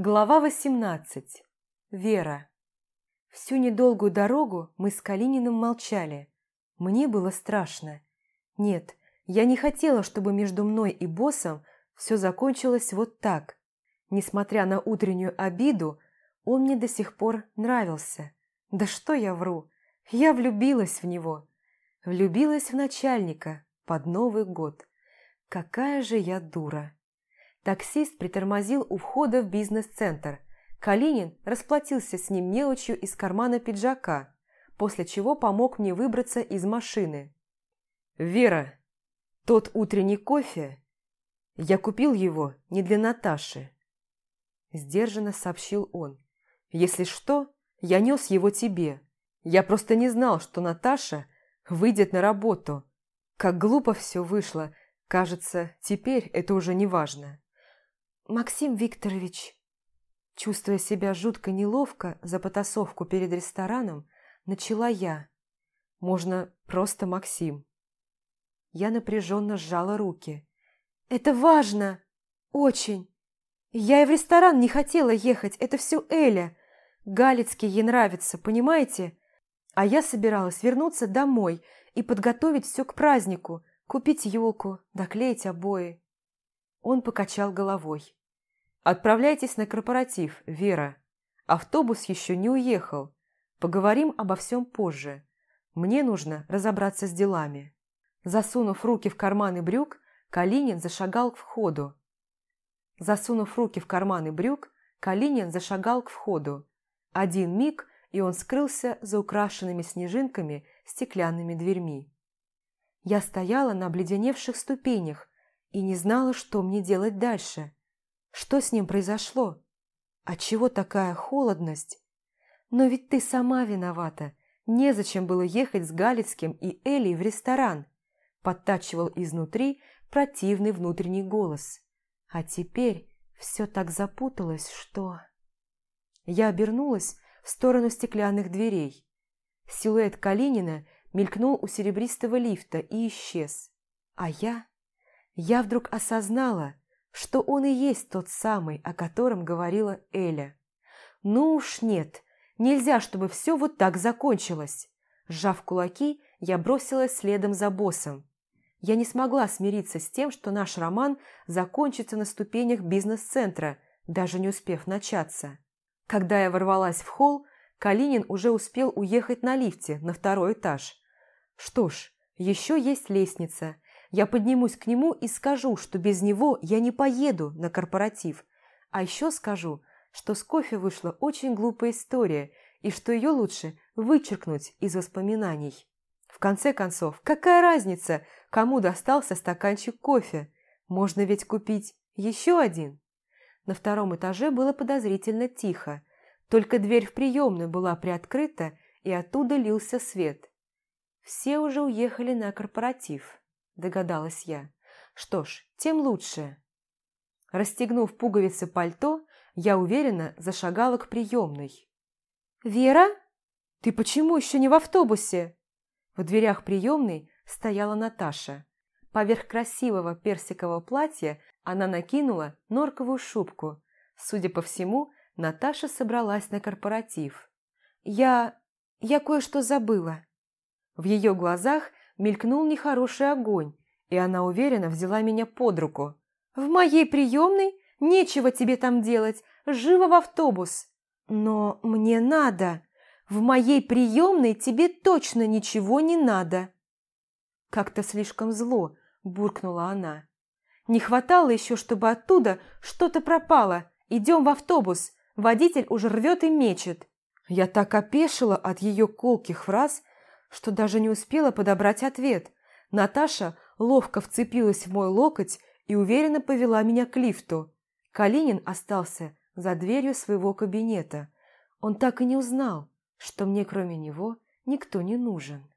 Глава 18. Вера. Всю недолгую дорогу мы с Калининым молчали. Мне было страшно. Нет, я не хотела, чтобы между мной и боссом все закончилось вот так. Несмотря на утреннюю обиду, он мне до сих пор нравился. Да что я вру, я влюбилась в него. Влюбилась в начальника под Новый год. Какая же я дура. Таксист притормозил у входа в бизнес-центр. Калинин расплатился с ним мелочью из кармана пиджака, после чего помог мне выбраться из машины. «Вера, тот утренний кофе, я купил его не для Наташи», – сдержанно сообщил он. «Если что, я нес его тебе. Я просто не знал, что Наташа выйдет на работу. Как глупо все вышло. Кажется, теперь это уже не важно». «Максим Викторович...» Чувствуя себя жутко неловко за потасовку перед рестораном, начала я. Можно просто Максим. Я напряженно сжала руки. «Это важно! Очень! Я и в ресторан не хотела ехать, это все Эля. Галицкий ей нравится, понимаете? А я собиралась вернуться домой и подготовить все к празднику, купить елку, доклеить обои». Он покачал головой. Отправляйтесь на корпоратив, Вера. Автобус еще не уехал. Поговорим обо всем позже. Мне нужно разобраться с делами». Засунув руки в карманы брюк, Калинин зашагал к входу. Засунув руки в карманы брюк, Калинин зашагал к входу. Один миг, и он скрылся за украшенными снежинками стеклянными дверьми. Я стояла на обледеневших ступенях и не знала, что мне делать дальше. Что с ним произошло? Отчего такая холодность? Но ведь ты сама виновата. Незачем было ехать с Галицким и Элей в ресторан. Подтачивал изнутри противный внутренний голос. А теперь все так запуталось, что... Я обернулась в сторону стеклянных дверей. Силуэт Калинина мелькнул у серебристого лифта и исчез. А я... Я вдруг осознала, что он и есть тот самый, о котором говорила Эля. Ну уж нет, нельзя, чтобы все вот так закончилось. Сжав кулаки, я бросилась следом за боссом. Я не смогла смириться с тем, что наш роман закончится на ступенях бизнес-центра, даже не успев начаться. Когда я ворвалась в холл, Калинин уже успел уехать на лифте на второй этаж. Что ж, еще есть лестница – я поднимусь к нему и скажу, что без него я не поеду на корпоратив. А еще скажу, что с кофе вышла очень глупая история и что ее лучше вычеркнуть из воспоминаний. В конце концов, какая разница, кому достался стаканчик кофе? Можно ведь купить еще один. На втором этаже было подозрительно тихо. Только дверь в приемную была приоткрыта, и оттуда лился свет. Все уже уехали на корпоратив догадалась я. Что ж, тем лучше. Расстегнув пуговицы пальто, я уверенно зашагала к приемной. «Вера? Ты почему еще не в автобусе?» В дверях приемной стояла Наташа. Поверх красивого персикового платья она накинула норковую шубку. Судя по всему, Наташа собралась на корпоратив. «Я... я кое-что забыла». В ее глазах мелькнул нехороший огонь, и она уверенно взяла меня под руку. «В моей приемной? Нечего тебе там делать! Живо в автобус!» «Но мне надо! В моей приемной тебе точно ничего не надо!» Как-то слишком зло буркнула она. «Не хватало еще, чтобы оттуда что-то пропало. Идем в автобус. Водитель уже рвет и мечет». Я так опешила от ее колких фраз, что даже не успела подобрать ответ. Наташа ловко вцепилась в мой локоть и уверенно повела меня к лифту. Калинин остался за дверью своего кабинета. Он так и не узнал, что мне кроме него никто не нужен.